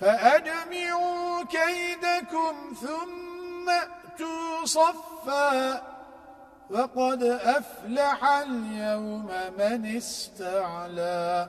فأجمعوا كيدكم ثم أتوا صفا وقد أفلح اليوم من استعلى.